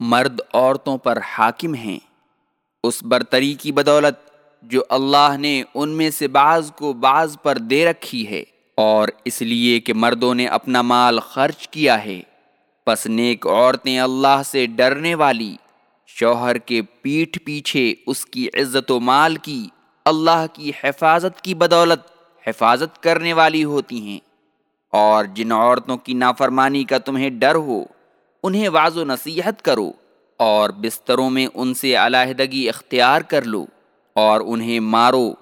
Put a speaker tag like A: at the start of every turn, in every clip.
A: مرد عورتوں پر حاکم ہیں۔ اس برتری کی بدولت جو اللہ نے ان میں سے بعض کو بعض پر دے رکھی ہے، اور اس لیے کہ مردوں نے اپنا مال خرچ کیا ہے۔ پس نیک عورتیں اللہ سے ڈرنے والی، شوہر کے پیٹھ پیچھے اس کی عزت و مال کی، اللہ کی حفاظت کی بدولت حفاظت کرنے والی ہوتی ہیں۔ اور جن عورتوں کی نافرمانی کا تمہیں ڈر ہو انہیں واض و نصیحت کرو اور بستروں میں ان سے علیحدگی اختیار کر لو اور انہیں مارو۔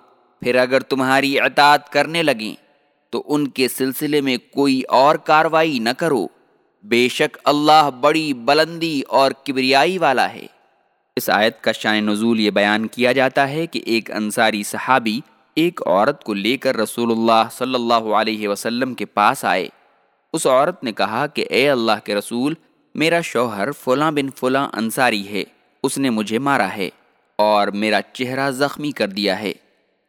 A: پھر اگر تمہاری اطاعت کرنے لگیں، تو ان کے سلسلے میں کوئی اور کاروائی نہ کرو۔ بے شک اللہ بڑی بلندی اور کبریائی والا ہے۔ اس آیت کا شان نزول یہ بیان کیا جاتا ہے کہ ایک انصاری صحابی ایک عورت کو لے کر رسول اللہ صلی اللہ علیہ وسلم کے پاس آئے۔ اس عورت نے کہا کہ اے اللہ کے رسول میرا شوہر فلاں بن فلاں انصاری ہے، اس نے مجھے مارا ہے اور میرا چہرہ زخمی کر دیا ہے۔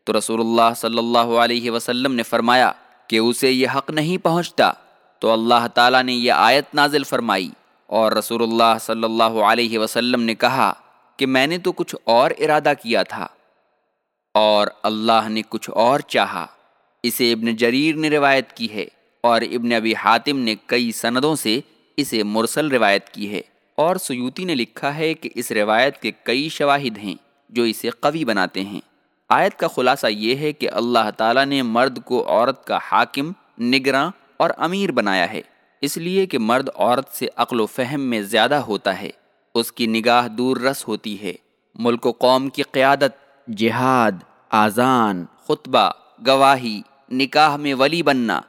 A: تو رسول اللہ صلی اللہ علیہ وسلم نے فرمایا کہ اسے یہ حق نہیں پہنچتا۔ تو اللہ تعالیٰ نے یہ آیت نازل فرمائی اور رسول اللہ صلی اللہ علیہ وسلم نے کہا کہ میں نے تو کچھ اور ارادہ کیا تھا اور اللہ نے کچھ اور چاہا۔ اسے ابن جریر نے روایت کی ہے اور ابن ابی حاتم نے کئی سندوں سے اسے مرسل روایت کی ہے اور سیوتی نے لکھا ہے کہ اس روایت کے کئی شواہد ہیں جو اسے قوی بناتے ہیں۔ آیت کا خلاصہ یہ ہے کہ اللہ تعالیٰ نے مرد کو عورت کا حاکم، نگراں اور امیر بنایا ہے۔ اس لیے کہ مرد عورت سے عقل و فہم میں زیادہ ہوتا ہے۔ اس کی نگاہ دور رس ہوتی ہے۔ ملک و قوم کی قیادت، جہاد آزان خطبہ، گواہی، نکاح میں ولی بننا،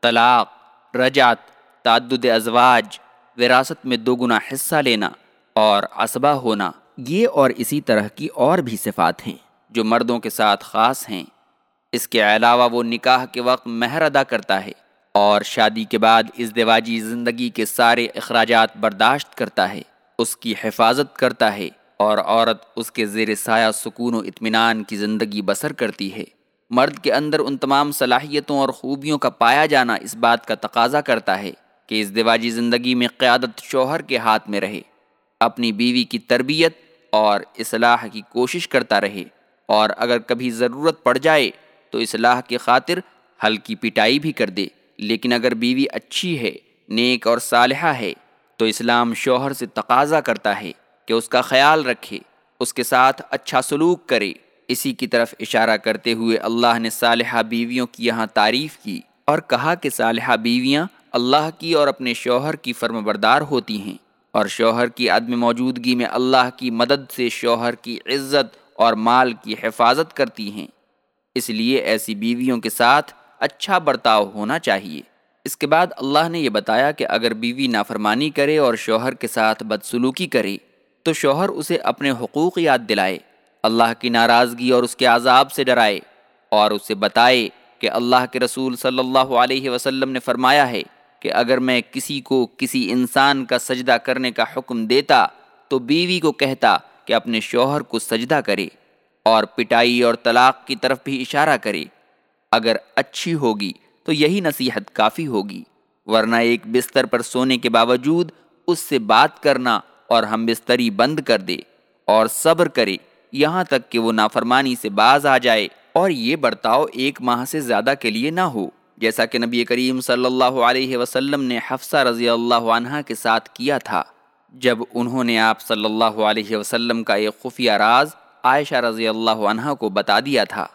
A: طلاق، رجعت تعدد ازواج، وراثت میں دو گنا حصہ لینا اور اسبہ ہونا، یہ اور اسی طرح کی اور بھی صفات ہیں جو مردوں کے ساتھ خاص ہیں۔ اس کے علاوہ وہ نکاح کے وقت مہر ادا کرتا ہے اور شادی کے بعد اس دیواجی زندگی کے سارے اخراجات برداشت کرتا ہے، اس کی حفاظت کرتا ہے اور عورت اس کے زیر سایہ سکون و اطمینان کی زندگی بسر کرتی ہے۔ مرد کے اندر ان تمام صلاحیتوں اور خوبیوں کا پایا جانا اس بات کا تقاضا کرتا ہے کہ اس زندگی میں قیادت شوہر کے ہاتھ میں رہے، اپنی بیوی کی تربیت اور اصلاح کی کوشش کرتا رہے۔ اور اگر کبھی ضرورت پڑ جائے تو اصلاح کی خاطر ہلکی پٹائی بھی کر دے۔ لیکن اگر بیوی اچھی ہے، نیک اور صالحہ ہے، تو اسلام شوہر سے تقاضا کرتا ہے کہ اس کا خیال رکھے، اس کے ساتھ اچھا سلوک کرے۔ اسی کی طرف اشارہ کرتے ہوئے اللہ نے صالحہ بیویوں کی یہاں تعریف کی اور کہا کہ صالحہ بیویاں اللہ کی اور اپنے شوہر کی فرم بردار ہوتی ہیں اور شوہر کی عدم موجودگی میں اللہ کی مدد سے شوہر کی عزت اور مال کی حفاظت کرتی ہیں۔ اس لیے ایسی بیویوں کے ساتھ اچھا برتاؤ ہونا چاہیے۔ اس کے بعد اللہ نے یہ بتایا کہ اگر بیوی نافرمانی کرے اور شوہر کے ساتھ بدسلوکی کرے، تو شوہر اسے اپنے حقوق یاد دلائے، اللہ کی ناراضگی اور اس کے عذاب سے ڈرائے اور اسے بتائے کہ اللہ کے رسول صلی اللہ علیہ وسلم نے فرمایا ہے کہ اگر میں کسی کو کسی انسان کا سجدہ کرنے کا حکم دیتا تو بیوی کو کہتا کہ اپنے شوہر کو سجدہ کرے اور پٹائی اور طلاق کی طرف بھی اشارہ کرے۔ اگر اچھی ہوگی تو یہی نصیحت کافی ہوگی، ورنہ ایک بستر پر سونے کے باوجود اس سے بات کرنا اور ہم بستری بند کر دے اور صبر کرے، یہاں تک کہ وہ نافرمانی سے باز آ جائے اور یہ برتاؤ ایک ماہ سے زیادہ کے لیے نہ ہو۔ جیسا کہ نبی کریم صلی اللہ علیہ وسلم نے حفصہ رضی اللہ عنہ کے ساتھ کیا تھا، جب انہوں نے آپ صلی اللہ علیہ وسلم کا ایک خفیہ راز عائشہ رضی اللہ عنہ کو بتا دیا تھا۔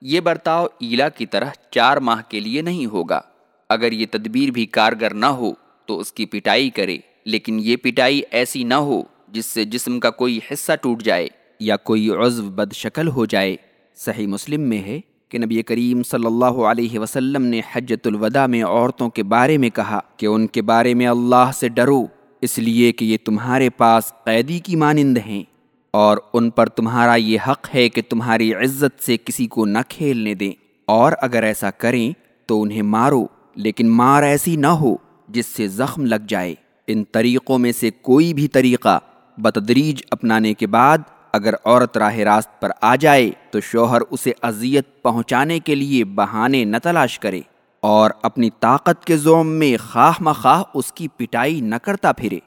A: یہ برتاؤ ایلا کی طرح چار ماہ کے لیے نہیں ہوگا۔ اگر یہ تدبیر بھی کارگر نہ ہو تو اس کی پٹائی کرے، لیکن یہ پٹائی ایسی نہ ہو جس سے جسم کا کوئی حصہ ٹوٹ جائے یا کوئی عضو بد شکل ہو جائے۔ صحیح مسلم میں ہے۔ کہ نبی کریم صلی اللہ علیہ وسلم نے حجت الوداع میں عورتوں کے بارے میں کہا کہ ان کے بارے میں اللہ سے ڈرو، اس لیے کہ یہ تمہارے پاس قیدی کی مانند ہیں اور ان پر تمہارا یہ حق ہے کہ تمہاری عزت سے کسی کو نہ کھیلنے دیں۔ اور اگر ایسا کریں تو انہیں مارو، لیکن مار ایسی نہ ہو جس سے زخم لگ جائے۔ ان طریقوں میں سے کوئی بھی طریقہ بتدریج اپنانے کے بعد اگر عورت راہ راست پر آ جائے تو شوہر اسے اذیت پہنچانے کے لیے بہانے نہ تلاش کرے اور اپنی طاقت کے زوم میں خواہ مخواہ اس کی پٹائی نہ کرتا پھرے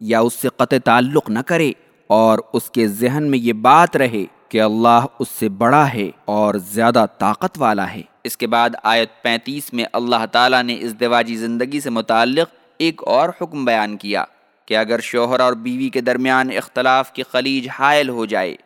A: یا اس سے قطع تعلق نہ کرے اور اس کے ذہن میں یہ بات رہے کہ اللہ اس سے بڑا ہے اور زیادہ طاقت والا ہے۔ اس کے بعد آیت پینتیس میں اللہ تعالیٰ نے اس دواجی زندگی سے متعلق ایک اور حکم بیان کیا۔ کہ اگر شوہر اور بیوی کے درمیان اختلاف کی خلیج حائل ہو جائے،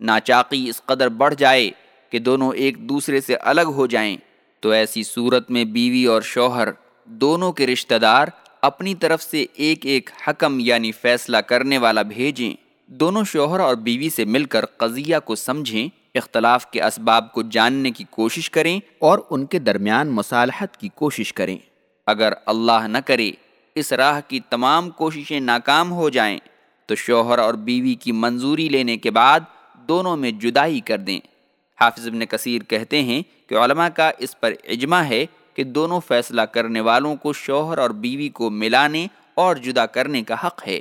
A: ناچاقی اس قدر بڑھ جائے کہ دونوں ایک دوسرے سے الگ ہو جائیں، تو ایسی صورت میں بیوی اور شوہر دونوں کے رشتہ دار اپنی طرف سے ایک ایک حکم یعنی فیصلہ کرنے والا بھیجیں۔ دونوں شوہر اور بیوی سے مل کر قضیہ کو سمجھیں، اختلاف کے اسباب کو جاننے کی کوشش کریں اور ان کے درمیان مصالحت کی کوشش کریں۔ اگر اللہ نہ کرے اس راہ کی تمام کوششیں ناکام ہو جائیں، تو شوہر اور بیوی کی منظوری لینے کے بعد دونوں میں جدائی کر دیں۔ حافظ ابن کثیر کہتے ہیں کہ علماء کا اس پر اجماع ہے کہ دونوں فیصلہ کرنے والوں کو شوہر اور بیوی کو ملانے اور جدا کرنے کا حق ہے۔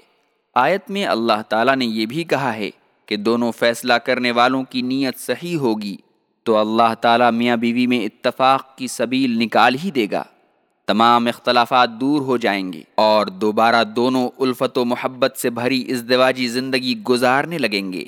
A: آیت میں اللہ تعالیٰ نے یہ بھی کہا ہے کہ دونوں فیصلہ کرنے والوں کی نیت صحیح ہوگی، تو اللہ تعالیٰ میاں بیوی میں اتفاق کی سبیل نکال ہی دے گا۔ تمام اختلافات دور ہو جائیں گے اور دوبارہ دونوں الفت و محبت سے بھری ازدواجی زندگی گزارنے لگیں گے۔